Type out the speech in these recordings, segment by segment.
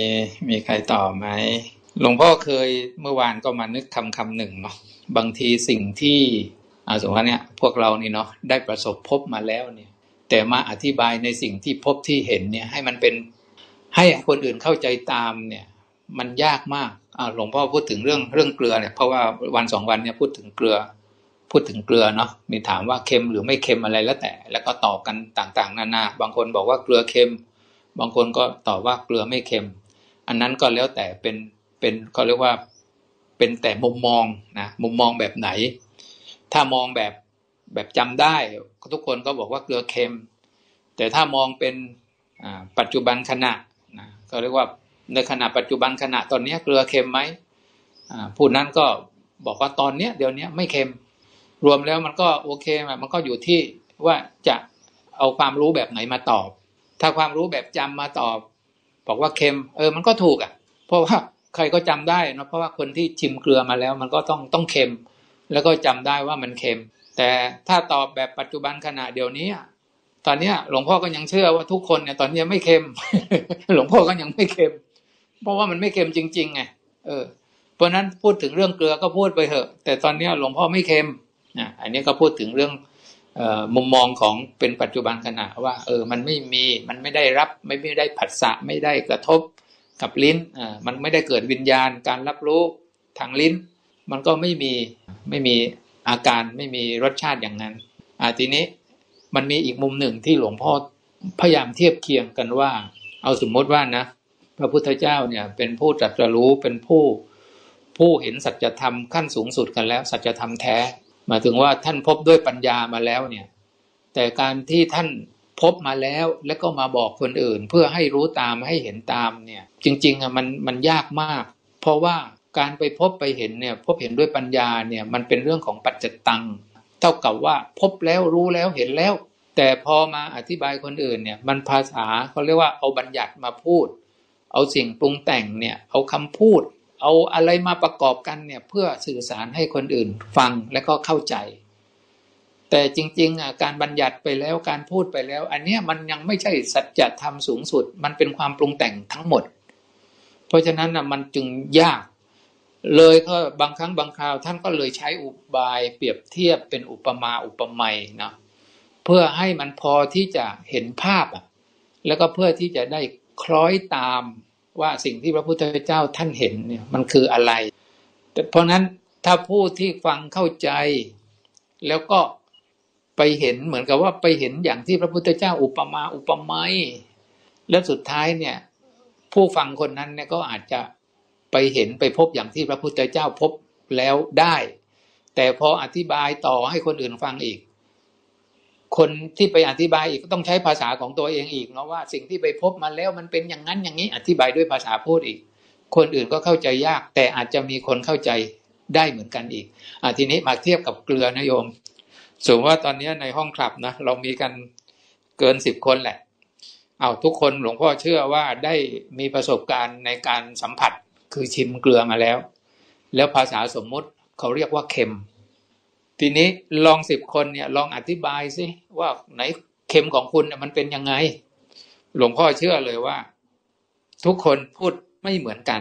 มีมีใครตอบไหมหลวงพ่อเคยเมื่อวานก็มานึกคำคำหนึ่งเนาะบางทีสิ่งที่อาสมมติเนี่ยพวกเรานี่เนาะได้ประสบพบมาแล้วเนี่ย แต่มาอธิบายในสิ่งที่พบที่เห็นเนี่ย ให้มันเป็นให้คนอื่นเข้าใจตามเนี่ย มันยากมากอ่าหลวงพ่อพูดถึงเรื่องเรื่องเกลือเนี่ยเพราะว่าวันสองวันเนี่ยพูดถึงเกลือ พูดถึงเกลือเนาะมีถามว่าเค็มหรือไม่เค็มอะไรแล้วแต่ แล้วก็ตอบกันต่างๆ นานาบางคนบอกว่าเกลือเค็ม บางคนก็ตอบว่าเกลือไม่เค็ม อันนั้นก็แล้วแต่เป็นเป็นเขาเรียกว่าเป็นแต่มุมมองนะมุมมองแบบไหน ถ้ามองแบบแบบจำได้ทุกคนก็บอกว่าเกลือเค็ม แต่ถ้ามองเป็นปัจจุบันขณะนะก็เรียกว่าในขณะปัจจุบันขณะตอนนี้เกลือเค็มไหมผู้นั้นก็บอกว่าตอนเนี้ยเดี๋ยวนี้ไม่เค็ม รวมแล้วมันก็โอเคมันก็อยู่ที่ว่าจะเอาความรู้แบบไหนมาตอบ ถ้าความรู้แบบจำมาตอบ บอกว่าเค็ม เออมันก็ถูกอะ เพราะว่าใครก็จำได้นะเพราะว่าคนที่ชิมเกลือมาแล้ว มันก็ต้องต้องเค็ม แล้วก็จำได้ว่ามันเค็ม แต่ถ้าตอบแบบปัจจุบันขณะเดี๋ยวนี้ตอนเนี้หลวงพ่อก็ยังเชื่อว่าทุกคนเนี่ยตอนนี้ไม่เค็ม หลวงพ่อก็ยังไม่เค็ม เพราะว่ามันไม่เค็มจริงๆไงเออ เพราะนั้นพูดถึงเรื่องเกลือก็พูดไปเถอะ แต่ตอนนี้หลวงพ่อไม่เค็มอะอันนี้ก็พูดถึงเรื่อง มุมมองของเป็นปัจจุบันขณะว่า เออมันไม่มีมันไม่ได้รับไม่ไม่ได้ผัสสะไม่ได้กระทบกับลิ้นอ่ามันไม่ได้เกิดวิญญาณการรับรู้ทางลิ้น มันก็ไม่มีไม่มีอาการไม่มีรสชาติอย่างนั้นอ่าทีนี้มันมีอีกมุมหนึ่งที่หลวงพ่อพยายามเทียบเคียงกันว่า เอาสมมติว่านะพระพุทธเจ้าเนี่ยเป็นผู้ตรัสรู้เป็นผู้ผู้เห็นสัจธรรมขั้นสูงสุดกันแล้ว สัจธรรมแท้ มายถึงว่าท่านพบด้วยปัญญามาแล้วเนี่ย แต่การที่ท่านพบมาแล้วแล้วก็มาบอกคนอื่น เพื่อให้รู้ตามให้เห็นตามเนี่ย จริงๆอะมันมันยากมาก เพราะว่าการไปพบไปเห็นเนี่ย พบเห็นด้วยปัญญาเนี่ยมันเป็นเรื่องของปัจจตัง เท่ากับว่าพบแล้วรู้แล้วเห็นแล้ว แต่พอมาอธิบายคนอื่นเนี่ย มันภาษาเขาเรียกว่าเอาบัญญัติมาพูด เอาสิ่งปรุงแต่งเนี่ย เอาคำพูด เอาอะไรมาประกอบกันเนี่ยเพื่อสื่อสารให้คนอื่นฟังและก็เข้าใจ แต่จริงๆอะการบัญญัติไปแล้วการพูดไปแล้ว อันนี้มันยังไม่ใช่สัจธรรมสูงสุด มันเป็นความปรุงแต่งทั้งหมด เพราะฉะนั้นอะมันจึงยาก เลยก็บางครั้งบางคราวท่านก็เลยใช้อุบายเปรียบเทียบเป็นอุปมาอุปไมยนะเพื่อให้มันพอที่จะเห็นภาพอะแล้วก็เพื่อที่จะได้คล้อยตาม ว่าสิ่งที่พระพุทธเจ้าท่านเห็นเนี่ยมันคืออะไร เพราะนั้นถ้าผู้ที่ฟังเข้าใจ แล้วก็ไปเห็นเหมือนกับว่าไปเห็นอย่างที่พระพุทธเจ้าอุปมาอุปไมยแล้วสุดท้ายเนี่ย ผู้ฟังคนนั้นเนี่ยก็อาจจะไปเห็นไปพบอย่างที่พระพุทธเจ้าพบแล้วได้ แต่พออธิบายต่อให้คนอื่นฟังอีก คนที่ไปอธิบายอีกก็ต้องใช้ภาษาของตัวเองอีกเนาะว่าสิ่งที่ไปพบมาแล้วมันเป็นอย่างนั้นอย่างนี้อธิบายด้วยภาษาพูดอีก คนอื่นก็เข้าใจยาก แต่อาจจะมีคนเข้าใจได้เหมือนกันอีกอะทีนี้มาเทียบกับเกลือนะโยมสมมติว่าตอนนี้ในห้องคลับนะเรามีกันเกินสิบคนแหละ เอาทุกคนหลวงพ่อเชื่อว่าได้มีประสบการณ์ในการสัมผัสคือชิมเกลือมาแล้ว แล้วภาษาสมมุติเขาเรียกว่าเค็ม ทีนี้ลองสิบคนเนี่ยลองอธิบายสิว่าไหนเค็มของคุณมันเป็นยังไง หลวงพ่อเชื่อเลยว่า ทุกคนพูดไม่เหมือนกัน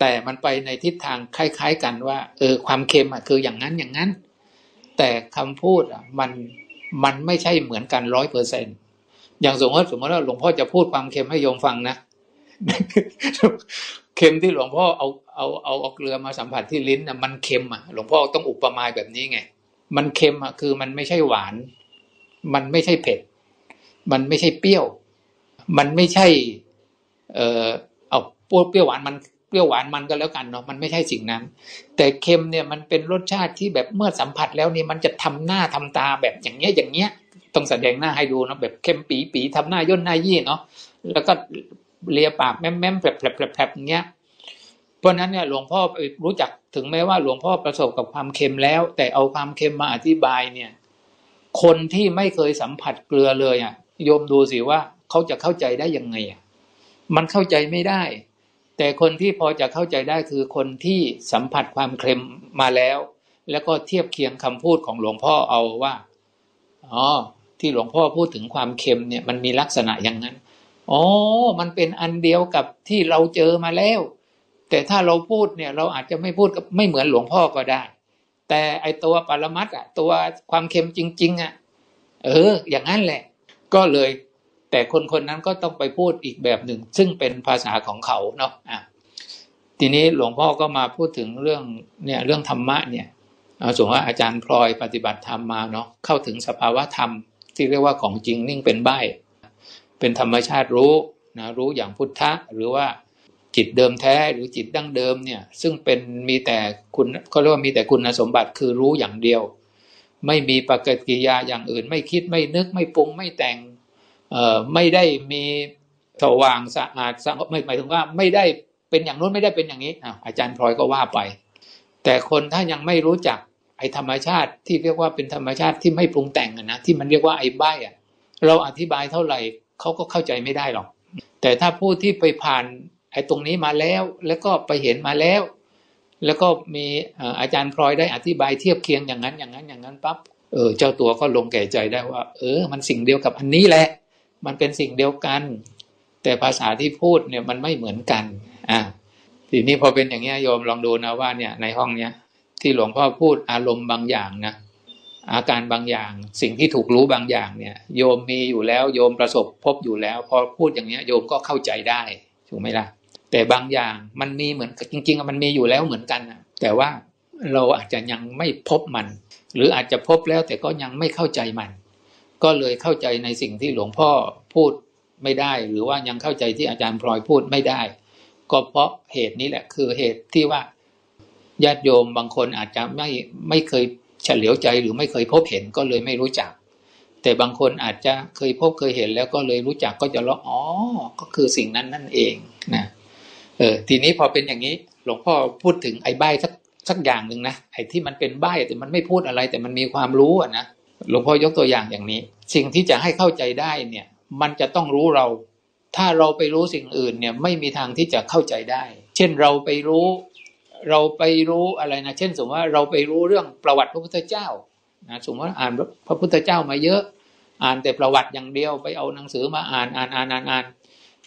แต่มันไปในทิศทางคล้ายๆกันว่า เออความเค็มอะคืออย่างนั้นอย่างนั้น แต่คำพูดอะมันมันไม่ใช่เหมือนกันร้อยเปอร์เซ็นอย่างสมมติสมมติว่าหลวงพ่อจะพูดความเค็มให้โยมฟังนะเค็มที่หลวงพ่อเอาเอาเอาเอาเกลือมาสัมผัสที่ลิ้นนะมันเค็มอะหลวงพ่อต้องอุปมาแบบนี้ไง มันเค็มอะคือมันไม่ใช่หวาน มันไม่ใช่เผ็ด มันไม่ใช่เปรี้ยว มันไม่ใช่ เอ่อเอาเปรี้ยวหวานมันเปรี้ยวหวานมันก็แล้วกันเนาะมันไม่ใช่สิ่งนั้น แต่เค็มเนี่ยมันเป็นรสชาติที่แบบเมื่อสัมผัสแล้วนี่มันจะทำหน้าทำตาแบบอย่างเงี้ยอย่างเงี้ย ต้องแสดงหน้าให้ดูเนาะแบบเค็มปีปีทำหน้าย่นหน้ายี่เนาะแล้วก็เลียปากแม้มแม้มแผลบแผลบแผลบอย่างเงี้ย เพราะนั้นเนี่ยหลวงพ่อรู้จักถึงแม้ว่าหลวงพ่อประสบกับความเค็มแล้ว แต่เอาความเค็มมาอธิบายเนี่ย คนที่ไม่เคยสัมผัสเกลือเลยอะโยมดูสิว่าเขาจะเข้าใจได้ยังไงอะมันเข้าใจไม่ได้ แต่คนที่พอจะเข้าใจได้คือคนที่สัมผัสความเค็มมาแล้ว แล้วก็เทียบเคียงคำพูดของหลวงพ่อเอาว่าอ๋อที่หลวงพ่อพูดถึงความเค็มเนี่ยมันมีลักษณะอย่างนั้นอ๋อมันเป็นอันเดียวกับที่เราเจอมาแล้ว แต่ถ้าเราพูดเนี่ยเราอาจจะไม่พูดกับไม่เหมือนหลวงพ่อก็ได้ แต่ไอตัวปรมัตอะตัวความเค็มจริง ๆอะเออ อย่างนั้นแหละ ก็เลย แต่คนคนนั้นก็ต้องไปพูดอีกแบบหนึ่ง ซึ่งเป็นภาษาของเขาเนาะอะทีนี้หลวงพ่อก็มาพูดถึงเรื่องเนี่ยเรื่องธรรมะเนี่ยเอาสมมติว่าอาจารย์พลอยปฏิบัติธรรมมาเนาะเข้าถึงสภาวะธรรม ที่เรียกว่าของจริงนิ่งเป็นใบเป็นธรรมชาติรู้นะรู้อย่างพุทธะหรือว่า จิตเดิมแท้หรือจิตดั้งเดิมเนี่ย ซึ่งเป็นมีแต่คุณเขาเรียกว่ามีแต่คุณสมบัติคือรู้อย่างเดียว ไม่มีปฏิกิริยาอย่างอื่น ไม่คิดไม่นึกไม่ปรุงไม่แต่งเอ่อไม่ได้มีสว่างสะอาดสงบไม่หมายถึงว่าไม่ได้เป็นอย่างนู้นไม่ได้เป็นอย่างนี้อาจารย์พลอยก็ว่าไป แต่คนถ้ายังไม่รู้จักไอ้ธรรมชาติที่เรียกว่าเป็นธรรมชาติที่ไม่ปรุงแต่งนะที่มันเรียกว่าไอ้ใบอะเราอธิบายเท่าไหร่เขาก็เข้าใจไม่ได้หรอก แต่ถ้าผู้ที่ไปผ่าน ไอ้ตรงนี้มาแล้ว แล้วก็ไปเห็นมาแล้ว แล้วก็มีอาจารย์พลอยได้อธิบายเทียบเคียงอย่างนั้นอย่างนั้นอย่างนั้นปั๊บเออเจ้าตัวก็ลงแก่ใจได้ว่า เออ มันสิ่งเดียวกับอันนี้แหละ มันเป็นสิ่งเดียวกัน แต่ภาษาที่พูดเนี่ยมันไม่เหมือนกันอ่าทีนี้พอเป็นอย่างนี้โยมลองดูนะว่าเนี่ยในห้องเนี้ยที่หลวงพ่อพูดอารมณ์บางอย่างนะอาการบางอย่างสิ่งที่ถูกรู้บางอย่างเนี่ย โยมมีอยู่แล้วโยมประสบพบอยู่แล้ว พอพูดอย่างเนี้ย โยมก็เข้าใจได้ถูกไหมล่ะ แต่บางอย่างมันมีเหมือนจริงๆมันมีอยู่แล้วเหมือนกันนะแต่ว่าเราอาจจะยังไม่พบมัน หรืออาจจะพบแล้วแต่ก็ยังไม่เข้าใจมัน ก็เลยเข้าใจในสิ่งที่หลวงพ่อพูดไม่ได้ หรือว่ายังเข้าใจที่อาจารย์พลอยพูดไม่ได้ ก็เพราะเหตุนี้แหละคือเหตุที่ว่าญาติโยมบางคนอาจจะไม่ไม่เคยเฉลียวใจหรือไม่เคยพบเห็นก็เลยไม่รู้จัก แต่บางคนอาจจะเคยพบเคยเห็นแล้วก็เลยรู้จักก็จะร้องอ๋อก็คือสิ่งนั้นนั่นเองนะ เออทีนี้พอเป็นอย่างนี้ หลวงพ่อพูดถึงไอ้ใบสักสักอย่างหนึ่งนะไอ้ที่มันเป็นใบแต่มันไม่พูดอะไร แต่มันมีความรู้อะนะหลวงพ่อยกตัวอย่างอย่างนี้ สิ่งที่จะให้เข้าใจได้เนี่ย มันจะต้องรู้เรา ถ้าเราไปรู้สิ่งอื่นเนี่ยไม่มีทางที่จะเข้าใจได้ เช่นเราไปรู้ เราไปรู้อะไรนะเช่น สมมติว่าเราไปรู้เรื่องประวัติพระพุทธเจ้านะสมมติว่าอ่านพระพุทธเจ้ามาเยอะ อ่านแต่ประวัติอย่างเดียวไปเอาหนังสือมาอ่านอ่านอ่านอ่านอ่าน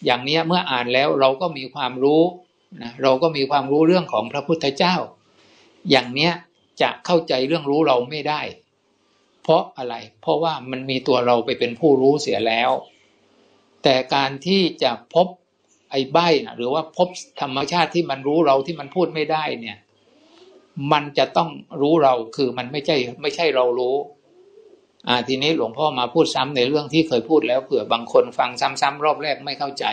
อย่างเนี้ยเมื่ออ่านแล้วเราก็มีความรู้นะเราก็มีความรู้เรื่องของพระพุทธเจ้า อย่างเนี้ยจะเข้าใจเรื่องรู้เราไม่ได้ เพราะอะไร เพราะว่ามันมีตัวเราไปเป็นผู้รู้เสียแล้ว แต่การที่จะพบไอ้ใบนะหรือว่าพบธรรมชาติที่มันรู้เราที่มันพูดไม่ได้เนี่ย มันจะต้องรู้เราคือมันไม่ใช่ไม่ใช่เรารู้ อ่าทีนี้หลวงพ่อมาพูดซ้ำในเรื่องที่เคยพูดแล้วเผื่อบางคนฟังซ้ำๆรอบแรกไม่เข้าใจ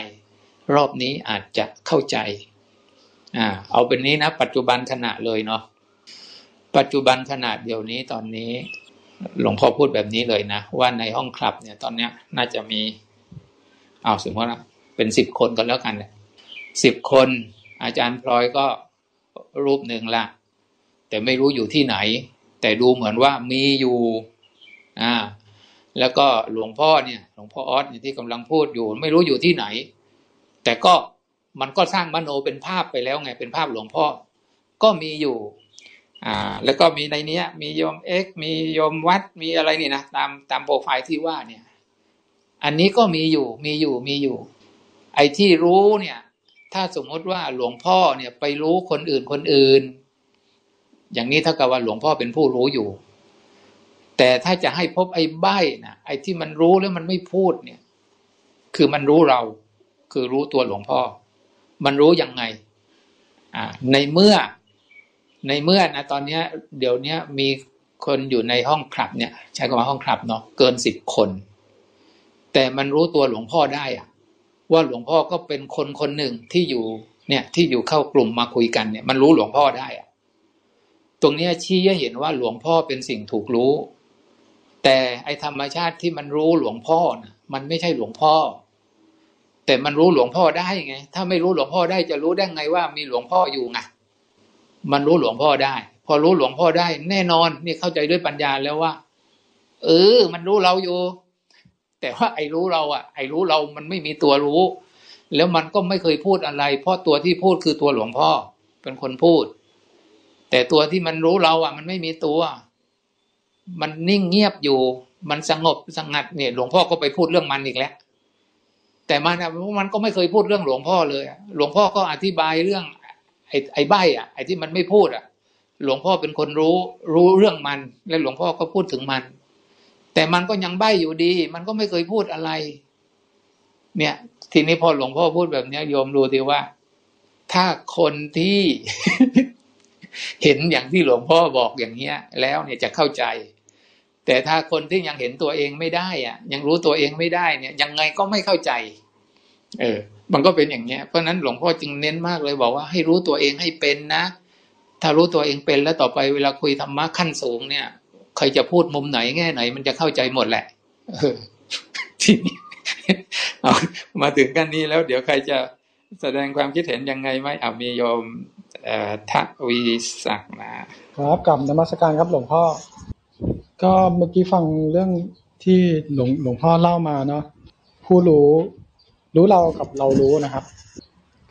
รอบนี้อาจจะเข้าใจอ่าเอาเป็นนี้นะ ปัจจุบันขณะเลยเนาะปัจจุบันขนาดเดี๋ยวนี้ตอนนี้ หลวงพ่อพูดแบบนี้เลยนะ ว่าในห้องคลับเนี่ยตอนเนี้ย น่าจะมี เอาสมมติว่าเป็นสิบคนก็แล้วกันสิบคน อาจารย์พลอยก็รูปหนึ่งละแต่ไม่รู้อยู่ที่ไหน แต่ดูเหมือนว่ามีอยู่ อ่าแล้วก็หลวงพ่อเนี่ยหลวงพ่อออสเนี่ยที่กำลังพูดอยู่ ไม่รู้อยู่ที่ไหน แต่ก็มันก็สร้างมโนเป็นภาพไปแล้วไงเป็นภาพหลวงพ่อ ก็มีอยู่ อ่า แล้วก็มีในนี้มีโยมเอ็กมีโยมวัดมีอะไรนี่นะตามตามโปรไฟล์ที่ว่าเนี่ย อันนี้ก็มีอยู่มีอยู่มีอยู่ ไอ้ที่รู้เนี่ย ถ้าสมมติว่าหลวงพ่อเนี่ยไปรู้คนอื่นคนอื่น อย่างนี้เท่ากับว่าหลวงพ่อเป็นผู้รู้อยู่ แต่ถ้าจะให้พบไอ้ใบนะไอ้ที่มันรู้แล้วมันไม่พูดเนี่ย คือมันรู้เรา คือรู้ตัวหลวงพ่อ มันรู้ยังไง อ่า ในเมื่อ ในเมื่อนะตอนนี้เดี๋ยวนี้มีคนอยู่ในห้องคลับเนี่ย ใช้คำว่าห้องคลับเนาะเกินสิบคน แต่มันรู้ตัวหลวงพ่อได้อะว่าหลวงพ่อก็เป็นคนคนหนึ่งที่อยู่เนี่ยที่อยู่เข้ากลุ่มมาคุยกันเนี่ย มันรู้หลวงพ่อได้อะตรงนี้ชี้ให้เห็นว่าหลวงพ่อเป็นสิ่งถูกรู้ แต่ไอธรรมชาติที่มันรู้หลวงพ่อนะมันไม่ใช่หลวงพ่อ แต่มันรู้หลวงพ่อได้ไง ถ้าไม่รู้หลวงพ่อได้จะรู้ได้ไงว่ามีหลวงพ่ออยู่ไงมันรู้หลวงพ่อได้ พอรู้หลวงพ่อได้ แน่นอนนี่เข้าใจด้วยปัญญาแล้วว่า เออ มันรู้เราอยู่ แต่ว่าไอ้รู้เราอะ ไอ้รู้เรามันไม่มีตัวรู้ แล้วมันก็ไม่เคยพูดอะไร เพราะตัวที่พูดคือตัวหลวงพ่อ เป็นคนพูด แต่ตัวที่มันรู้เราอะ มันไม่มีตัว มันนิ่งเงียบอยู่ มันสงบสงัดเนี่ยหลวงพ่อก็ไปพูดเรื่องมันอีกแล้ว แต่มันอะมันก็ไม่เคยพูดเรื่องหลวงพ่อเลย หลวงพ่อก็อธิบายเรื่อง ไอ้ไอ้ใบอะ ไอ้ที่มันไม่พูดอะ หลวงพ่อเป็นคนรู้รู้เรื่องมัน และหลวงพ่อก็พูดถึงมัน แต่มันก็ยังใบอยู่ดี มันก็ไม่เคยพูดอะไร เนี่ย ทีนี้พอหลวงพ่อพูดแบบเนี้ยโยมรู้ดีว่า ถ้าคนที่ เห็นอย่างที่หลวงพ่อบอกอย่างเนี้ย แล้วเนี่ยจะเข้าใจ แต่ถ้าคนที่ยังเห็นตัวเองไม่ได้อะ ยังรู้ตัวเองไม่ได้เนี่ยยังไงก็ไม่เข้าใจ เออ มันก็เป็นอย่างเนี้ยเพราะนั้นหลวงพ่อจึงเน้นมากเลยบอกว่าให้รู้ตัวเองให้เป็นนะ ถ้ารู้ตัวเองเป็นแล้วต่อไปเวลาคุยธรรมะขั้นสูงเนี่ยใครจะพูดมุมไหนแง่ไหน มันจะเข้าใจหมดแหละทีนี้เอามาถึงกันนี้แล้ว เดี๋ยวใครจะแสดงความคิดเห็นยังไงไหมเอามีโยมเอ่อ ทวีศักดิ์มาครับกลับนมัสการครับหลวงพ่อ ก็เมื่อกี้ฟังเรื่องที่หลวงหลวงพ่อเล่ามาเนาะผู้รู้ รู้เรากับเรารู้นะครับ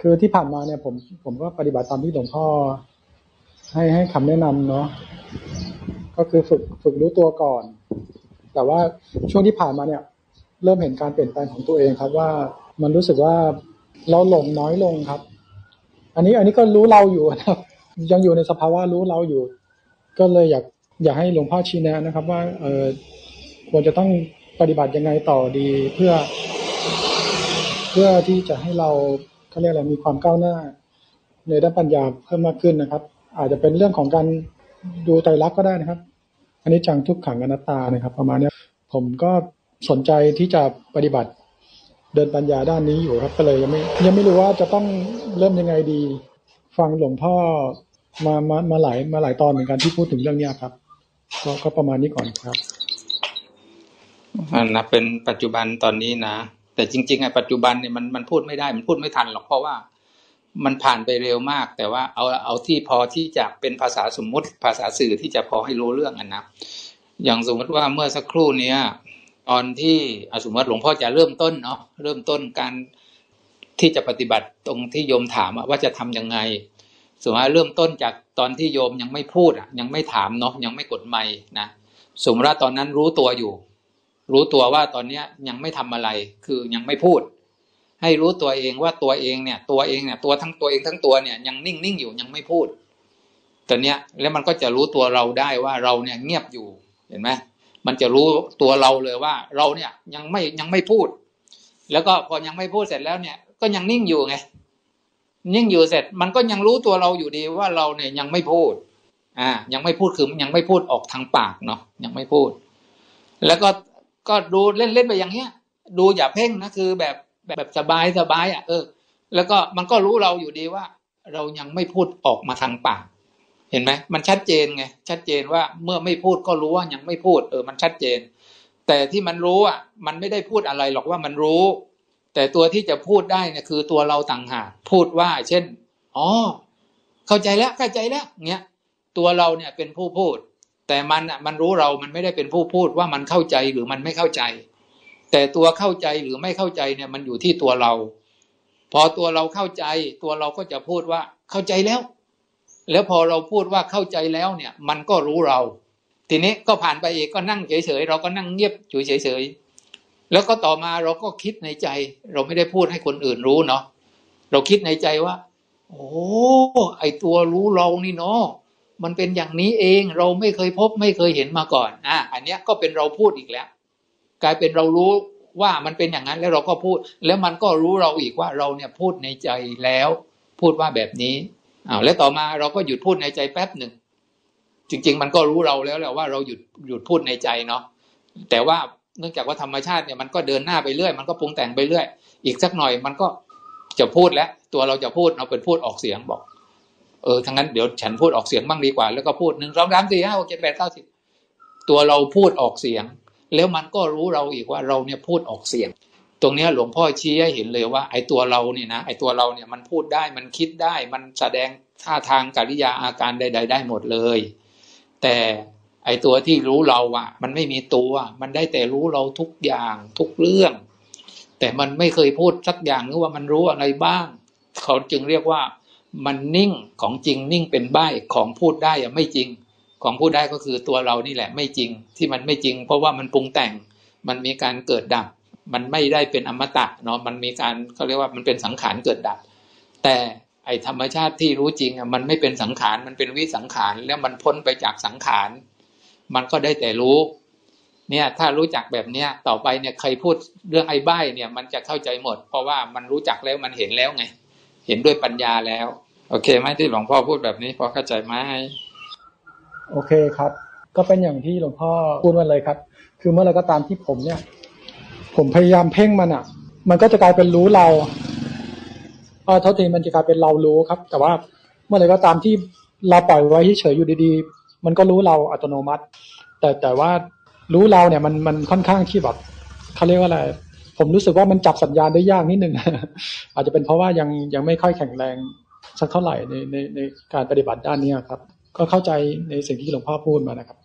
คือที่ผ่านมาเนี่ยผม ผมก็ปฏิบัติตามที่หลวงพ่อ ให้ให้คำแนะนำเนาะก็คือฝึกฝึกรู้ตัวก่อน แต่ว่าช่วงที่ผ่านมาเนี่ย เริ่มเห็นการเปลี่ยนแปลงของตัวเองครับว่ามันรู้สึกว่าเราหลงน้อยลงครับ อันนี้อันนี้ก็รู้เราอยู่นะครับ ยังอยู่ในสภาวะรู้เราอยู่ ก็เลยอยากอยากให้หลวงพ่อชี้แนะนะครับ ว่าเออควรจะต้องปฏิบัติยังไงต่อดีเพื่อ เพื่อที่จะให้เราเขาเรียกอะไรมีความก้าวหน้า ในด้านปัญญาเพิ่มมากขึ้นนะครับ อาจจะเป็นเรื่องของการดูไตรลักษณ์ก็ได้นะครับ อันนี้จังทุกขังอนัตตานะครับ ประมาณนี้ผมก็สนใจที่จะปฏิบัติ เดินปัญญาด้านนี้อยู่ครับก็เลยยังไม่ยังไม่รู้ว่าจะต้องเริ่มยังไงดี ฟังหลวงพ่อมามามาหลายมาหลายตอนเหมือนกันที่พูดถึงเรื่องนี้ครับก็ก็ประมาณนี้ก่อนครับอันนะเป็นปัจจุบันตอนนี้นะแต่จริงๆไอ้ปัจจุบันเนี่ยมันมันพูดไม่ได้มันพูดไม่ทันหรอกเพราะว่ามันผ่านไปเร็วมาก แต่ว่าเอาเอาที่พอที่จะเป็นภาษาสมมุติ ภาษาสื่อที่จะพอให้รู้เรื่องอันนะอย่างสมมติว่าเมื่อสักครู่เนี้ย ตอนที่อสมมติหลวงพ่อจะเริ่มต้นเนาะเริ่มต้นการที่จะปฏิบัติตรงที่โยมถามว่าจะทำยังไงสมมติเริ่มต้นจากตอนที่โยมยังไม่พูดอะ ยังไม่ถามเนาะยังไม่กดไมค์นะสมมติว่าตอนนั้นรู้ตัวอยู่ รู้ตัวว่าตอนเนี้ยยังไม่ทำอะไร คือยังไม่พูด ให้รู้ตัวเองว่าตัวเองเนี่ย ตัวเองเนี่ยตัวทั้งตัวเองทั้งตัวเนี่ยยังนิ่งนิ่งอยู่ยังไม่พูดตอนเนี้ยแล้วมันก็จะรู้ตัวเราได้ว่าเราเนี่ยเงียบอยู่เห็นไหม มันจะรู้ตัวเราเลยว่า เราเนี่ยยังไม่ยังไม่พูด แล้วก็พอยังไม่พูดเสร็จแล้วเนี่ย ก็ยังนิ่งอยู่ไงนิ่งอยู่เสร็จ มันก็ยังรู้ตัวเราอยู่ดีว่าเราเนี่ยยังไม่พูด อ่า ยังไม่พูดคือยังไม่พูดออกทางปากเนาะยังไม่พูด แล้วก็ก็ดูเล่นเล่นไปอย่างเงี้ย ดูอย่าเพ่งนะคือแบบแบบสบายสบายอะเออ แล้วก็มันก็รู้เราอยู่ดีว่า เรายังไม่พูดออกมาทางปาก เห็นไหมมันชัดเจนไงชัดเจนว่าเมื่อไม่พูดก็รู้ว่ายังไม่พูด เออมันชัดเจน แต่ที่มันรู้อะมันไม่ได้พูดอะไรหรอกว่ามันรู้ แต่ตัวที่จะพูดได้เนี่ยคือตัวเราต่างหากพูดว่า เช่นอ๋อเข้าใจแล้วเข้าใจแล้วเงี้ยตัวเราเนี่ยเป็นผู้พูด แต่มันอะมันรู้เรามันไม่ได้เป็นผู้พูดว่ามันเข้าใจหรือมันไม่เข้าใจ แต่ตัวเข้าใจหรือไม่เข้าใจเนี่ยมันอยู่ที่ตัวเรา พอตัวเราเข้าใจ ตัวเราก็จะพูดว่าเข้าใจแล้ว แล้วพอเราพูดว่าเข้าใจแล้วเนี่ย มันก็รู้เรา ทีนี้ก็ผ่านไปอีกก็นั่งเฉยๆเราก็นั่งเงียบอยู่เฉยๆแล้วก็ต่อมาเราก็คิดในใจ เราไม่ได้พูดให้คนอื่นรู้เนาะเราคิดในใจว่า โอ้ไอตัวรู้เรานี่เนาะมันเป็นอย่างนี้เองเราไม่เคยพบไม่เคยเห็นมาก่อน อะอันเนี้ยก็เป็นเราพูดอีกแล้ว กลายเป็นเรารู้ว่ามันเป็นอย่างนั้นแล้วเราก็พูด แล้วมันก็รู้เราอีกว่าเราเนี่ยพูดในใจแล้ว พูดว่าแบบนี้ อ้าวแล้วต่อมาเราก็หยุดพูดในใจแป๊บหนึ่งจริง ๆ มันก็รู้เราแล้วแหละว่าเราหยุดหยุดพูดในใจเนาะแต่ว่าเนื่องจากว่าธรรมชาติเนี่ยมันก็เดินหน้าไปเรื่อย มันก็ปรุงแต่งไปเรื่อย อีกสักหน่อยมันก็จะพูดแล้ว ตัวเราจะพูดเราเป็นพูดออกเสียงบอก เออทั้งนั้นเดี๋ยวฉันพูดออกเสียงบ้างดีกว่า แล้วก็พูดหนึ่งสองสามสี่ห้าหกเจ็ดแปดเก้าสิบตัวเราพูดออกเสียง แล้วมันก็รู้เราอีกว่าเราเนี่ยพูดออกเสียง ตรงนี้หลวงพ่อชี้ให้เห็นเลยว่า ไอ้ตัวเราเนี่ยนะไอ้ตัวเราเนี่ยมันพูดได้มันคิดได้ มันแสดงท่าทางกิริยาอาการใด ๆ ได้หมดเลย แต่ไอ้ตัวที่รู้เราอะมันไม่มีตัว มันได้แต่รู้เราทุกอย่างทุกเรื่อง แต่มันไม่เคยพูดสักอย่างหรือว่ามันรู้อะไรบ้าง เขาจึงเรียกว่ามันนิ่งของจริงนิ่งเป็นใบ้ของพูดได้อะไม่จริง ของพูดได้ก็คือตัวเรานี่แหละไม่จริงที่มันไม่จริง เพราะว่ามันปรุงแต่งมันมีการเกิดดับ มันไม่ได้เป็นอมตะเนาะมันมีการเขาเรียกว่ามันเป็นสังขารเกิดดับ แต่ไอธรรมชาติที่รู้จริงอะมันไม่เป็นสังขารมันเป็นวิสังขารแล้วมันพ้นไปจากสังขาร มันก็ได้แต่รู้ เนี่ยถ้ารู้จักแบบเนี้ยต่อไปเนี่ยใครพูดเรื่องไอ้ใบ้เนี่ยมันจะเข้าใจหมด เพราะว่ามันรู้จักแล้วมันเห็นแล้วไง เห็นด้วยปัญญาแล้ว โอเคไหมที่หลวงพ่อพูดแบบนี้พอเข้าใจไหมโอเคครับ ก็เป็นอย่างที่หลวงพ่อพูดมาเลยครับ คือเมื่อไรก็ตามที่ผมเนี่ย ผมพยายามเพ่งมันอะ มันก็จะกลายเป็นรู้เราเออเท่าทีมันจะกลายเป็นเรารู้ครับ แต่ว่าเมื่อไรก็ตามที่เราปล่อยไว้เฉยอยู่ดีๆ มันก็รู้เราอัตโนมัติ แต่แต่ว่ารู้เราเนี่ยมันมันค่อนข้างที่แบบเขาเรียกว่าอะไรผมรู้สึกว่ามันจับสัญญาณได้ยากนิดนึงอาจจะเป็นเพราะว่ายังยังไม่ค่อยแข็งแรงสักเท่าไหร่ในในในการปฏิบัติด้านนี้ครับ ก็เข้าใจในสิ่งที่หลวงพ่อพูดมานะครับ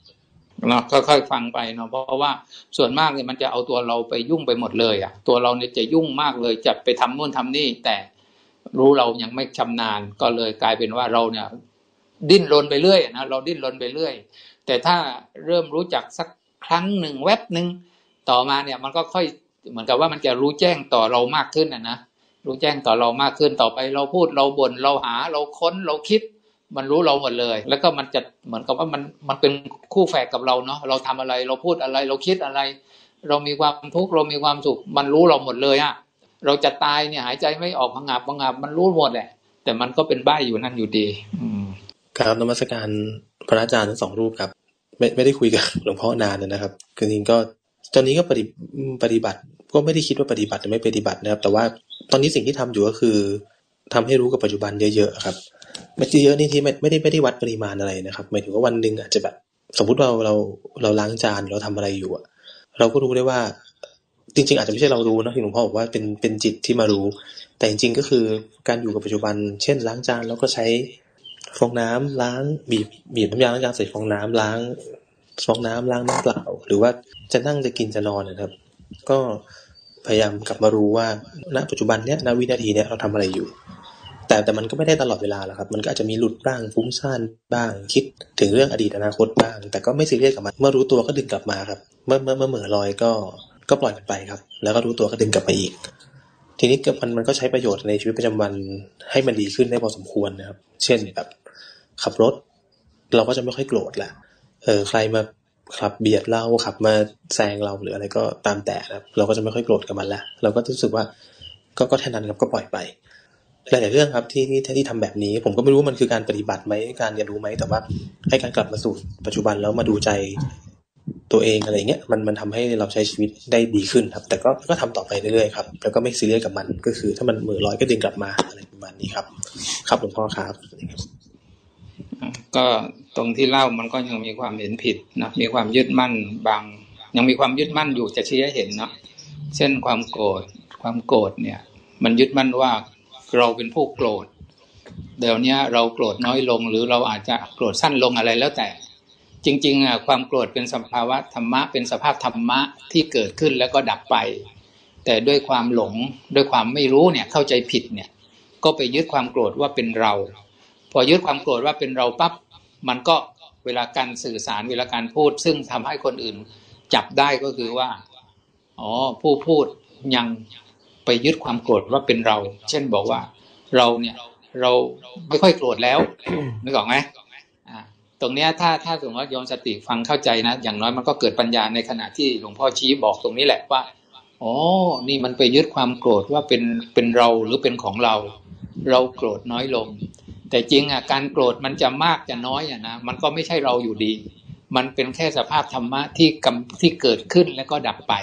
เนาะค่อยๆฟังไปเนาะเพราะว่าส่วนมากเนี่ยมันจะเอาตัวเราไปยุ่งไปหมดเลยอะ ตัวเราเนี่ยจะยุ่งมากเลยจะไปทำนู่นทำนี่ แต่รู้เรายังไม่ชำนาญก็เลยกลายเป็นว่าเราเนี่ย ดิ้นรนไปเรื่อยนะเราดิ้นรนไปเรื่อย แต่ถ้าเริ่มรู้จักสักครั้งหนึ่งแวบหนึ่งต่อมาเนี่ย มันก็ค่อยเหมือนกับว่ามันจะรู้แจ้งต่อเรามากขึ้นนะนะรู้แจ้งต่อเรามากขึ้นต่อไป เราพูดเราบ่นเราหาเราค้นเราคิด มันรู้เราหมดเลย แล้วก็มันจะเหมือนกับว่ามันมันเป็นคู่แฝดกับเราเนาะเราทำอะไรเราพูดอะไรเราคิดอะไร เรามีความทุกข์เรามีความสุข มันรู้เราหมดเลยอะเราจะตายเนี่ยหายใจไม่ออกพังงับพังงับมันรู้หมดแหละ แต่มันก็เป็นใบ้อยู่นั่นอยู่ดี อืครับนมัสการพระอาจารย์ทั้งสองรูปครับ ไม่ไม่ได้คุยกับหลวงพ่อนานนะครับคือจริงก็ตอนนี้ก็ปฏิปฏิบัติก็ไม่ได้คิดว่าปฏิบัติหรือไม่ปฏิบัตินะครับ แต่ว่าตอนนี้สิ่งที่ทำอยู่ก็คือทำให้รู้กับปัจจุบันเยอะๆครับ ไม่เยอะนี่ที่ไม่ไม่ได้ไม่ได้วัดปริมาณอะไรนะครับ หมายถึงว่าวันหนึ่งอาจจะแบบ สมมติเราเราเราล้างจานเราทำอะไรอยู่อะเราก็รู้ได้ว่า จริง ๆ อาจจะไม่ใช่เรารู้นะที่หลวงพ่อบอกว่าเป็นเป็นจิตที่มารู้ แต่จริง ๆ ก็คือการอยู่กับปัจจุบัน เช่นล้างจานแล้วก็ใช้ฟองน้ำล้างบีบบีบน้ำยาล้างจานใส่ฟองน้ำล้างฟองน้ำล้างน้ำเปล่า หรือว่าจะนั่งจะกินจะนอนนะครับ ก็พยายามกลับมารู้ว่าณปัจจุบันเนี้ยณวินาทีเนี้ยเราทำอะไรอยู่ แต่แต่มันก็ไม่ได้ตลอดเวลาหรอกครับ มันก็อาจจะมีหลุดบ้างฟุ้งซ่านบ้าง คิดถึงเรื่องอดีตอนาคตบ้าง แต่ก็ไม่ซีเรียสกับมัน เมื่อรู้ตัวก็ดึงกลับมาครับ เมื่อเมื่อเมื่อเหม่อลอยก็ก็ปล่อยมันไปครับ แล้วก็รู้ตัวก็ดึงกลับมาอีก ทีนี้ก็มันมันก็ใช้ประโยชน์ในชีวิตประจำวันให้มันดีขึ้นได้พอสมควรนะครับ เช่นแบบขับรถ เราก็จะไม่ค่อยโกรธแหละเออใครมาขับเบียดเราขับมาแซงเราหรืออะไรก็ตามแต่นะครับ เราก็จะไม่ค่อยโกรธกับมันละเราก็รู้สึกว่าก็ก็แค่นั้นครับก็ปล่อยไป หลาย ๆ เรื่องครับที่ที่ที่ทำแบบนี้ ผมก็ไม่รู้ว่ามันคือการปฏิบัติไหมการเรียนรู้ไหมแต่ว่าให้การกลับมาสู่ปัจจุบันแล้วมาดูใจตัวเองอะไรเงี้ยมันมันทำให้เราใช้ชีวิตได้ดีขึ้นครับ แต่ก็ก็ทำต่อไปเรื่อย ๆ ครับ แล้วก็ไม่ซีเรียสกับมัน ก็คือ ถ้ามันมือลอยก็ดึงกลับมาอะไรประมาณนี้ครับ ครับหลวงพ่อครับ ก็ตรงที่เล่ามันก็ยังมีความเห็นผิดนะมีความยึดมั่นบาง ยังมีความยึดมั่นอยู่จะชี้ให้เห็นเนาะเช่นความโกรธความโกรธเนี่ย มันยึดมั่นว่า เราเป็นผู้โกรธ เดี๋ยวนี้เราโกรธน้อยลง หรือเราอาจจะโกรธสั้นลงอะไรแล้วแต่ จริงๆอะความโกรธเป็นสภาวะธรรมะเป็นสภาพธรรมะที่เกิดขึ้นแล้วก็ดับไป แต่ด้วยความหลงด้วยความไม่รู้เนี่ยเข้าใจผิดเนี่ย ก็ไปยึดความโกรธว่าเป็นเรา พอยึดความโกรธว่าเป็นเราปั๊บมันก็เวลาการสื่อสารเวลาการพูด ซึ่งทำให้คนอื่นจับได้ก็คือว่า อ๋อผู้พูดยัง ไปยึดความโกรธว่าเป็นเรา เช่นบอกว่าเราเนี่ยเราไม่ค่อยโกรธแล้วนึกออกไหมอ่าตรงเนี้ยถ้าถ้าสมมติว่าโยมสติฟังเข้าใจนะ อย่างน้อยมันก็เกิดปัญญาในขณะที่หลวงพ่อชี้บอกตรงนี้แหละว่าอ๋อนี่มันไปยึดความโกรธว่าเป็นเป็นเราหรือเป็นของเรา เราโกรธน้อยลง แต่จริงอะการโกรธมันจะมากจะน้อยอะนะมันก็ไม่ใช่เราอยู่ดี มันเป็นแค่สภาพธรรมะที่กำที่เกิดขึ้นแล้วก็ดับไป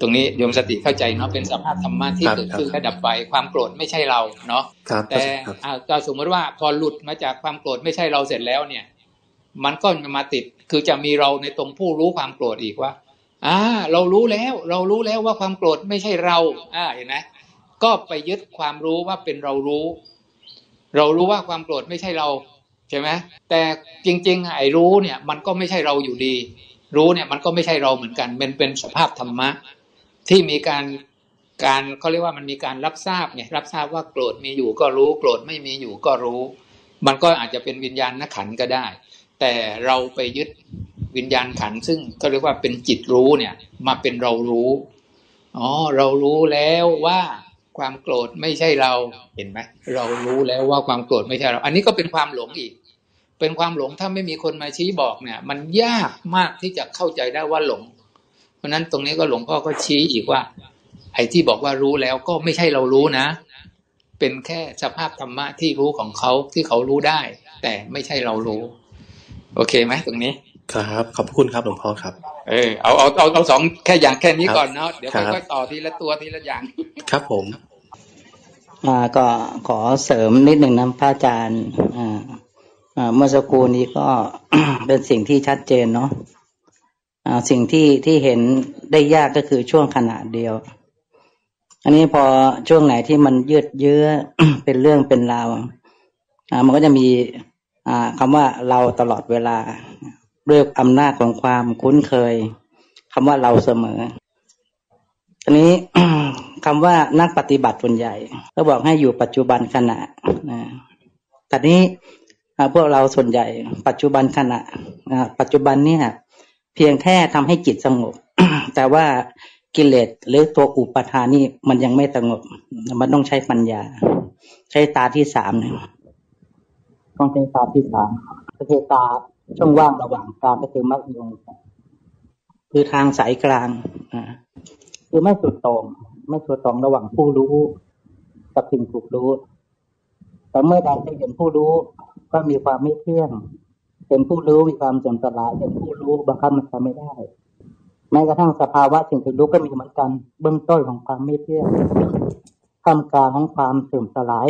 ตรงนี้โยมสติเข้าใจเนาะเป็นสภาพธรรมะที่ครับเกิดขึ้นครับและดับไปความโกรธไม่ใช่เราเนาะครับแต่ครับอ่าก็สมมติว่าพอหลุดมาจากความโกรธไม่ใช่เราเสร็จแล้วเนี่ย มันก็มาติดคือจะมีเราในตรงผู้รู้ความโกรธอีกว่าอ่าเรารู้แล้ว เรารู้แล้วว่าความโกรธไม่ใช่เราอ่าเห็นไหมก็ไปยึดความรู้ว่าเป็นเรารู้ เรารู้ว่าความโกรธไม่ใช่เราใช่ไหมแต่จริงๆไอ้รู้เนี่ย มันก็ไม่ใช่เราอยู่ดี รู้เนี่ยมันก็ไม่ใช่เราเหมือนกันมันเป็นสภาพธรรมะ ที่มีการการเขาเรียกว่ามันมีการรับทราบไงรับทราบว่าโกรธมีอยู่ก็รู้ โกรธไม่มีอยู่ก็รู้ มันก็อาจจะเป็นวิญญาณนักขันก็ได้ แต่เราไปยึดวิญญาณขันซึ่งก็เรียกว่าเป็นจิตรู้เนี่ย มาเป็นเรารู้อ๋อเรารู้แล้วว่าความโกรธไม่ใช่เราเห็นไหมเรารู้แล้วว่าความโกรธไม่ใช่เรา อันนี้ก็เป็นความหลงอีก เป็นความหลงถ้าไม่มีคนมาชี้บอกเนี่ย มันยากมากที่จะเข้าใจได้ว่าหลง เพราะฉะนั้นตรงนี้ก็หลวงพ่อก็ชี้อีกว่า ไอ้ที่บอกว่ารู้แล้วก็ไม่ใช่เรารู้นะ เป็นแค่สภาพธรรมะที่รู้ของเขาที่เขารู้ได้ แต่ไม่ใช่เรารู้ โอเคไหมตรงนี้ ครับขอบพระคุณครับหลวงพ่อครับ เออเอาเอาเอาเอาสองแค่อย่างแค่นี้ครับก่อนเนาะเดี๋ยวครับค่อยๆต่อทีละตัวทีละอย่าง ครับผมอ่าก็ขอเสริมนิดหนึ่งนะพระอาจารย์อ่าอ่าเมื่อสักครู่นี้ก็เป็นสิ่งที่ชัดเจนเนาะอ่า สิ่งที่ที่เห็นได้ยากก็คือช่วงขณะเดียว อันนี้พอช่วงไหนที่มันยืดเยื้อเป็นเรื่องเป็นราวมันก็จะมีคำว่าเราตลอดเวลาด้วยอำนาจของความคุ้นเคยคำว่าเราเสมอทีนี้คำว่านักปฏิบัติส่วนใหญ่ ก็บอกให้อยู่ปัจจุบันขณะนะแต่นี้พวกเราส่วนใหญ่ ปัจจุบันขณะปัจจุบันเนี่ย เพียงแค่ทำให้จิตสงบ แต่ว่ากิเลสหรือตัวอุปทานนี่มันยังไม่สงบ มันต้องใช้ปัญญา ใช้ตาที่สามเนี่ยต้องใช้ตาที่สามก็คือตาช่องว่างระหว่างกลางก็คือมัธยมคือทางสายกลางอ่าคือไม่สุดโต่งไม่สุดโต่งระหว่างผู้รู้ กับสิ่งถูกรู้แต่เมื่อใดที่เห็นผู้รู้ ก็มีความไม่เที่ยง เห็นผู้รู้มีความเสื่อมสลายเห็นผู้รู้บังคับมันทำไม่ได้แม้กระทั่งสภาวะสิ่งถูกรู้ก็มีเหมือนกัน เบื้องต้นของความไม่เที่ยงท่ามกลางของความเสื่อมสลาย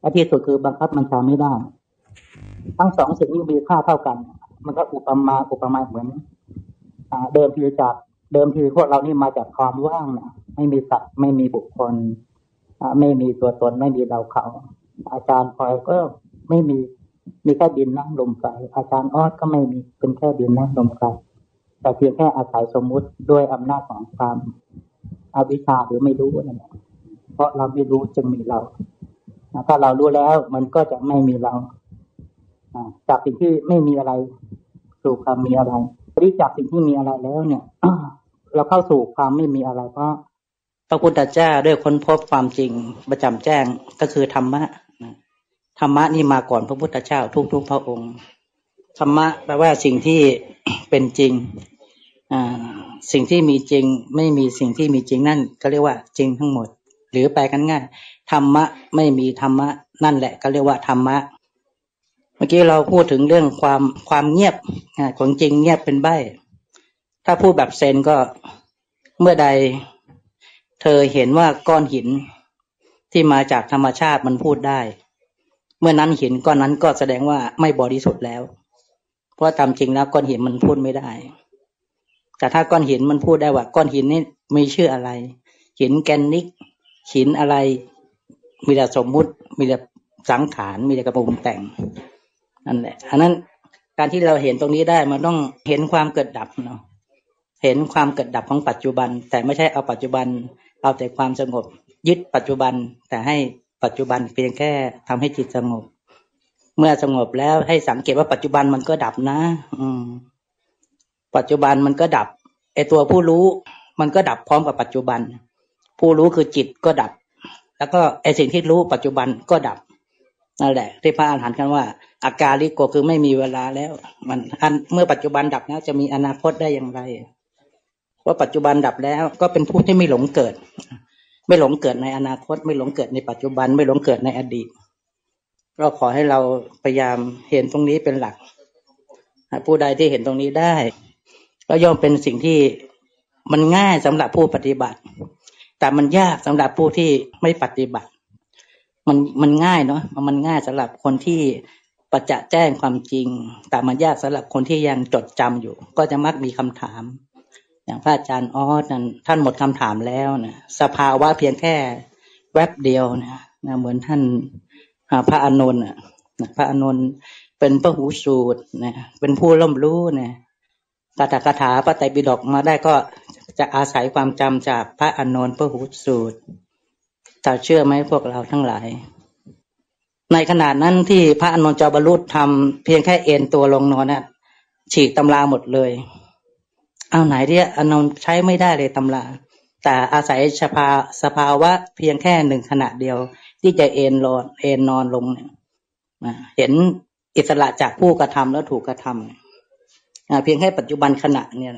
และที่สุดคือบังคับมันทำไม่ได้ ทั้งสองสิ่งนี้มีค่าเท่ากัน มันก็อุปมาอุปไมยเหมือนอเดิมทีจากเดิมทีพวกเรานี่มาจากความว่างนะไม่มีสัตว์ไม่มีบุคคลไม่มีตัวตนไม่มีเราเขา อาจารย์พลอยก็ไม่มี มีแค่ดินน้ำลมไฟอาจารย์ออดก็ไม่มีเป็นแค่ดินน้ำลมไฟแต่เพียงแค่อาศัยสมมุติด้วยอำนาจของความอวิชชาหรือไม่รู้นั่นแหละเพราะเราไม่รู้จึงมีเราถ้าเรารู้แล้วมันก็จะไม่มีเราจากสิ่งที่ไม่มีอะไร สู่ความมีอะไรรีจากสิ่งที่มีอะไรแล้วเนี่ยเราเข้าสู่ความไม่มีอะไร เพราะพระพุทธเจ้าด้วยค้นพบความจริงประจำแจ้งก็คือธรรมะนะ ธรรมะนี่มาก่อนพระพุทธเจ้าทุกๆพระองค์ ธรรมะแปลว่าสิ่งที่เป็นจริงสิ่งที่มีจริงไม่มีสิ่งที่มีจริงนั่นก็เรียกว่าจริงทั้งหมด หรือแปลกันง่ายธรรมะไม่มีธรรมะนั่นแหละก็เรียกว่าธรรมะ เมื่อกี้เราพูดถึงเรื่องความความเงียบของจริงเงียบเป็นใบถ้าพูดแบบเซนก็เมื่อใด เธอเห็นว่าก้อนหินที่มาจากธรรมชาติมันพูดได้ มื่อนั้นหินก้อนนั้นก็แสดงว่าไม่บริสุทธิ์แล้ว เพราะตามจริงแล้วก้อนหินมันพูดไม่ได้ แต่ถ้าก้อนหินมันพูดได้ว่า ก้อนหินนี่มีชื่ออะไร หินแกรนิก หินอะไร มีแต่สมมุติ มีแต่สังขาร มีแต่กระปรุงแต่ง นั่นแหละอันนั้นการที่เราเห็นตรงนี้ได้มันต้องเห็นความเกิดดับเนาะ เห็นความเกิดดับของปัจจุบัน แต่ไม่ใช่เอาปัจจุบัน เอาแต่ความสงบ ยึดปัจจุบันแต่ให้ ปัจจุบันเพียงแค่ทำให้จิตสงบ เมื่อสงบแล้วให้สังเกตว่าปัจจุบันมันก็ดับนะ อืม ปัจจุบันมันก็ดับไอตัวผู้รู้ มันก็ดับพร้อมกับปัจจุบัน ผู้รู้คือจิตก็ดับ แล้วก็ไอสิ่งที่รู้ปัจจุบันก็ดับนั่นแหละที่พระอาหารหันต์กันว่า อาการลิโกคือไม่มีเวลาแล้ว มันอันเมื่อปัจจุบันดับแล้วจะมีอนาคตได้อย่างไรว่าปัจจุบันดับแล้วก็เป็นผู้ที่ไม่หลงเกิด ไม่หลงเกิดในอนาคต ไม่หลงเกิดในปัจจุบัน ไม่หลงเกิดในอดีต ก็ขอให้เราพยายามเห็นตรงนี้เป็นหลัก ผู้ใดที่เห็นตรงนี้ได้ ก็ย่อมเป็นสิ่งที่มันง่ายสำหรับผู้ปฏิบัติ แต่มันยากสำหรับผู้ที่ไม่ปฏิบัติ มันมันง่ายเนาะมันง่ายสำหรับคนที่ประจักษ์แจ้งความจริง แต่มันยากสำหรับคนที่ยังจดจำอยู่ ก็จะมักมีคำถาม อย่างพระอาจารย์ออสนั้นท่านหมดคำถามแล้วนะสภาวะเพียงแค่แวบเดียวนะนะเหมือนท่านพระอานนท์นะนะพระอานนท์เป็นพระหูสูตรนะเป็นผู้ร่ำรู้นะคาถาคาถาพระไตรปิฎกมาได้ก็จะอาศัยความจำจากพระอานนท์พระหูสูตรถ้าเชื่อไหมพวกเราทั้งหลาย ในขณะนั้นที่พระอานนท์จะบรรลุทำเพียงแค่เอ็นตัวลงนอนน่ะฉีกตำราหมดเลย เอาไหนที่อนนท์ใช้ไม่ได้เลยตำราแต่อาศัยสภาสภาวะเพียงแค่หนึ่งขณะเดียว ที่จะเอนนอนเอนนอนลงเนี่ยเห็นอิสระจากผู้กระทำแล้วถูกกระทำอ่าเพียงแค่ปัจจุบันขณะเนี่ย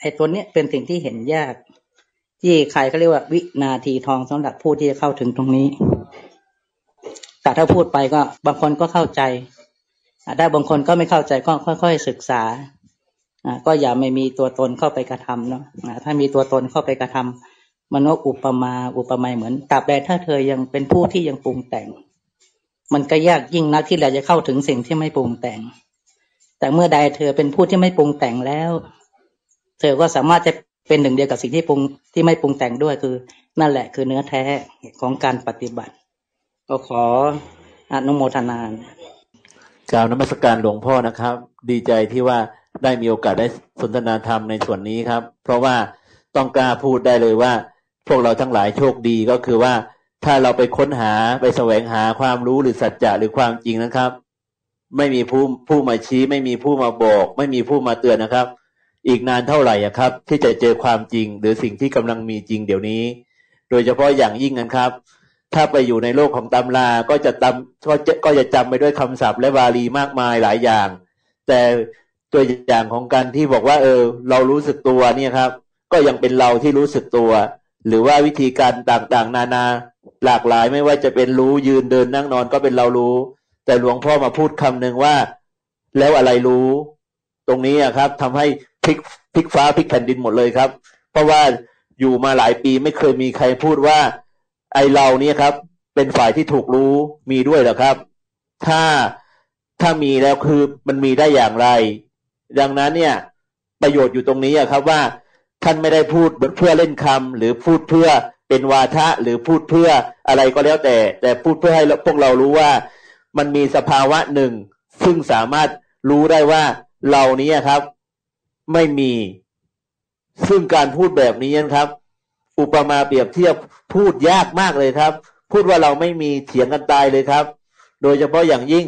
ไอ้ตัวเนี้ยเป็นสิ่งที่เห็นยาก ที่ใครเขาเรียกว่าวินาทีทองสำหรับผู้ที่จะเข้าถึงตรงนี้ แต่ถ้าพูดไปก็บางคนก็เข้าใจอ่าได้บางคนก็ไม่เข้าใจก็ค่อย ๆ ศึกษา ก็อย่าไม่มีตัวตนเข้าไปกระทำเนาะอ่าถ้ามีตัวตนเข้าไปกระทำมันก็อุปมาอุปไมยเหมือนตราบใดถ้าเธอยังเป็นผู้ที่ยังปรุงแต่ง มันก็ยากยิ่งนักที่เราจะเข้าถึงสิ่งที่ไม่ปรุงแต่ง แต่เมื่อใดเธอเป็นผู้ที่ไม่ปรุงแต่งแล้ว เธอก็สามารถจะเป็นหนึ่งเดียวกับสิ่งที่ปรุงที่ไม่ปรุงแต่งด้วยคือ นั่นแหละคือเนื้อแท้ของการปฏิบัติ ก็ขออนุโมทนากล่าวนมัสการหลวงพ่อนะครับ ดีใจที่ว่า ได้มีโอกาสได้สนทนาธรรมในส่วนนี้ครับ เพราะว่าต้องกล้าพูดได้เลยว่า พวกเราทั้งหลายโชคดีก็คือว่า ถ้าเราไปค้นหาไปแสวงหาความรู้หรือสัจจะหรือความจริงนะครับ ไม่มีผู้ผู้มาชี้ ไม่มีผู้มาบอก ไม่มีผู้มาเตือนนะครับ อีกนานเท่าไหร่อะครับ ที่จะเจอความจริง หรือสิ่งที่กำลังมีจริงเดี๋ยวนี้ โดยเฉพาะอย่างยิ่งนะครับ ถ้าไปอยู่ในโลกของตำราก็จะจำก็จะก็จะจำไปด้วยคำศัพท์และวาลีมากมายหลายอย่าง แต่ ตัวอย่างของการที่บอกว่า เออ เรารู้สึกตัวเนี่ยครับ ก็ยังเป็นเราที่รู้สึกตัว หรือว่าวิธีการต่างๆ นานา หลากหลายไม่ว่าจะเป็นรู้ยืนเดินนั่งนอนก็เป็นเรารู้ แต่หลวงพ่อมาพูดคำหนึ่งว่า แล้วอะไรรู้ ตรงนี้ครับทำให้พลิกพลิกฟ้าพลิกแผ่นดินหมดเลยครับ เพราะว่าอยู่มาหลายปีไม่เคยมีใครพูดว่า ไอเราเนี่ยครับ เป็นฝ่ายที่ถูกรู้มีด้วยหรอครับ ถ้าถ้ามีแล้วคือมันมีได้อย่างไร ดังนั้นเนี่ยประโยชน์อยู่ตรงนี้ครับว่าท่านไม่ได้พูดเพื่อเล่นคำหรือพูดเพื่อเป็นวาทะหรือพูดเพื่ออะไรก็แล้วแต่ แต่พูดเพื่อให้พวกเรารู้ว่ามันมีสภาวะหนึ่ง ซึ่งสามารถรู้ได้ว่าเรานี้ครับ ไม่มี ซึ่งการพูดแบบนี้นะครับ อุปมาเปรียบเทียบพูดยากมากเลยครับ พูดว่าเราไม่มีเถียงกันตายเลยครับ โดยเฉพาะอย่างยิ่ง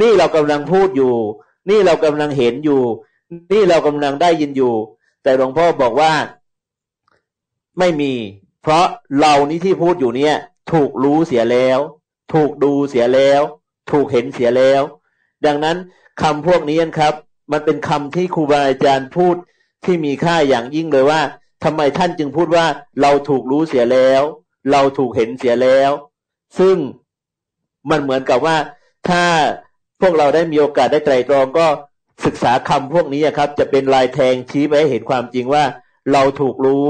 นี่เรากำลังพูดอยู่ นี่เรากำลังเห็นอยู่ นี่เรากำลังได้ยินอยู่ แต่หลวงพ่อบอกว่าไม่มี เพราะเรานี่ที่พูดอยู่เนี่ย ถูกรู้เสียแล้ว ถูกดูเสียแล้ว ถูกเห็นเสียแล้ว ดังนั้นคำพวกนี้ครับ มันเป็นคำที่ครูบาอาจารย์พูดที่มีค่าอย่างยิ่งเลยว่าทำไมท่านจึงพูดว่า เราถูกรู้เสียแล้ว เราถูกเห็นเสียแล้ว ซึ่งมันเหมือนกับว่าถ้า พวกเราได้มีโอกาสได้ไตรตรองก็ศึกษาคำพวกนี้ครับ จะเป็นลายแทงชี้ไปให้เห็นความจริงว่า เราถูกรู้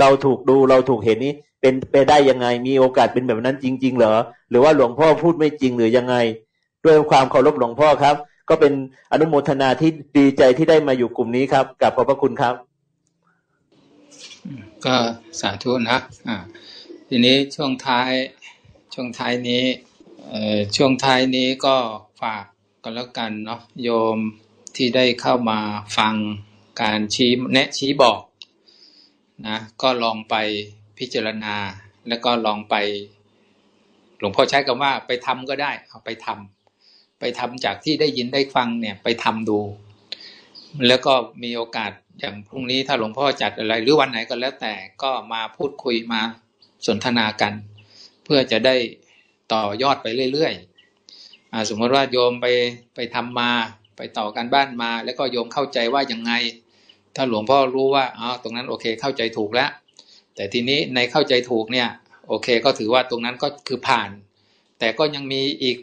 เราถูกดูเราถูกเห็นนี้ เป็นไปได้ยังไงมีโอกาสเป็นแบบนั้นจริง ๆ เหรอ หรือว่าหลวงพ่อพูดไม่จริงหรือยังไง ด้วยความเคารพหลวงพ่อครับ ก็เป็นอนุโมทนาที่ดีใจที่ได้มาอยู่กลุ่มนี้ครับกับขอบพระคุณครับก็สาธุนะอ่าทีนี้ช่วงท้ายช่วงท้ายนี้ช่วงท้ายนี้ก็ฝาก กันแล้วกันเนาะโยมที่ได้เข้ามาฟังการชี้แนะชี้บอกนะก็ลองไปพิจารณา แล้วก็ลองไป หลวงพ่อใช้คำว่าไปทำก็ได้ เอาไปทำไปทำจากที่ได้ยินได้ฟังเนี่ยไปทำดู แล้วก็มีโอกาสอย่างพรุ่งนี้ถ้าหลวงพ่อจัดอะไร หรือวันไหนก็แล้วแต่ก็มาพูดคุยมาสนทนากัน เพื่อจะได้ต่อยอดไปเรื่อยๆ สมมติว่าโยมไปไปทำมาไปต่อการบ้านมา แล้วก็โยมเข้าใจว่ายังไง ถ้าหลวงพ่อรู้ว่าอ๋อตรงนั้นโอเคเข้าใจถูกแล้ว แต่ทีนี้ในเข้าใจถูกเนี่ยโอเคก็ถือว่าตรงนั้นก็คือผ่าน แต่ก็ยังมีอีก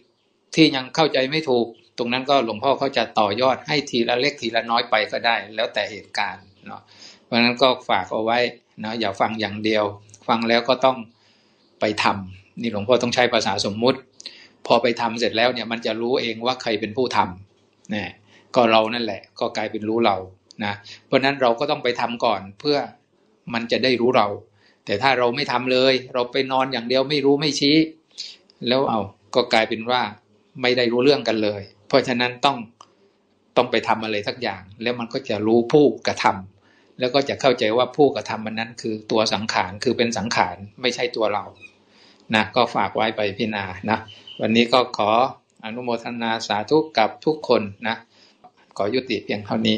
ที่ยังเข้าใจไม่ถูก ตรงนั้นก็หลวงพ่อเขาจะต่อยอดให้ทีละเล็กทีละน้อยไปก็ได้ แล้วแต่เหตุการณ์เนาะเพราะฉะนั้นก็ฝากเอาไว้นะอย่าฟังอย่างเดียว ฟังแล้วก็ต้องไปทำนี่หลวงพ่อต้องใช้ภาษาสมมุติ พอไปทำเสร็จแล้วเนี่ยมันจะรู้เองว่าใครเป็นผู้ทำนี่ก็เรานั่นแหละ ก็กลายเป็นรู้เรานะเพราะฉะนั้นเราก็ต้องไปทำก่อนเพื่อมันจะได้รู้เรา แต่ถ้าเราไม่ทำเลย เราไปนอนอย่างเดียวไม่รู้ไม่ชี้ แล้วเอาก็กลายเป็นว่าไม่ได้รู้เรื่องกันเลย เพราะฉะนั้นต้องต้องไปทำอะไรสักอย่าง แล้วมันก็จะรู้ผู้กระทำแล้วก็จะเข้าใจว่าผู้กระทำมันนั้นคือตัวสังขารคือเป็นสังขารไม่ใช่ตัวเรานะก็ฝากไว้ไปพิจารณานะ วันนี้ก็ขออนุโมทนาสาธุกับทุกคนนะ ขอยุติเพียงเท่านี้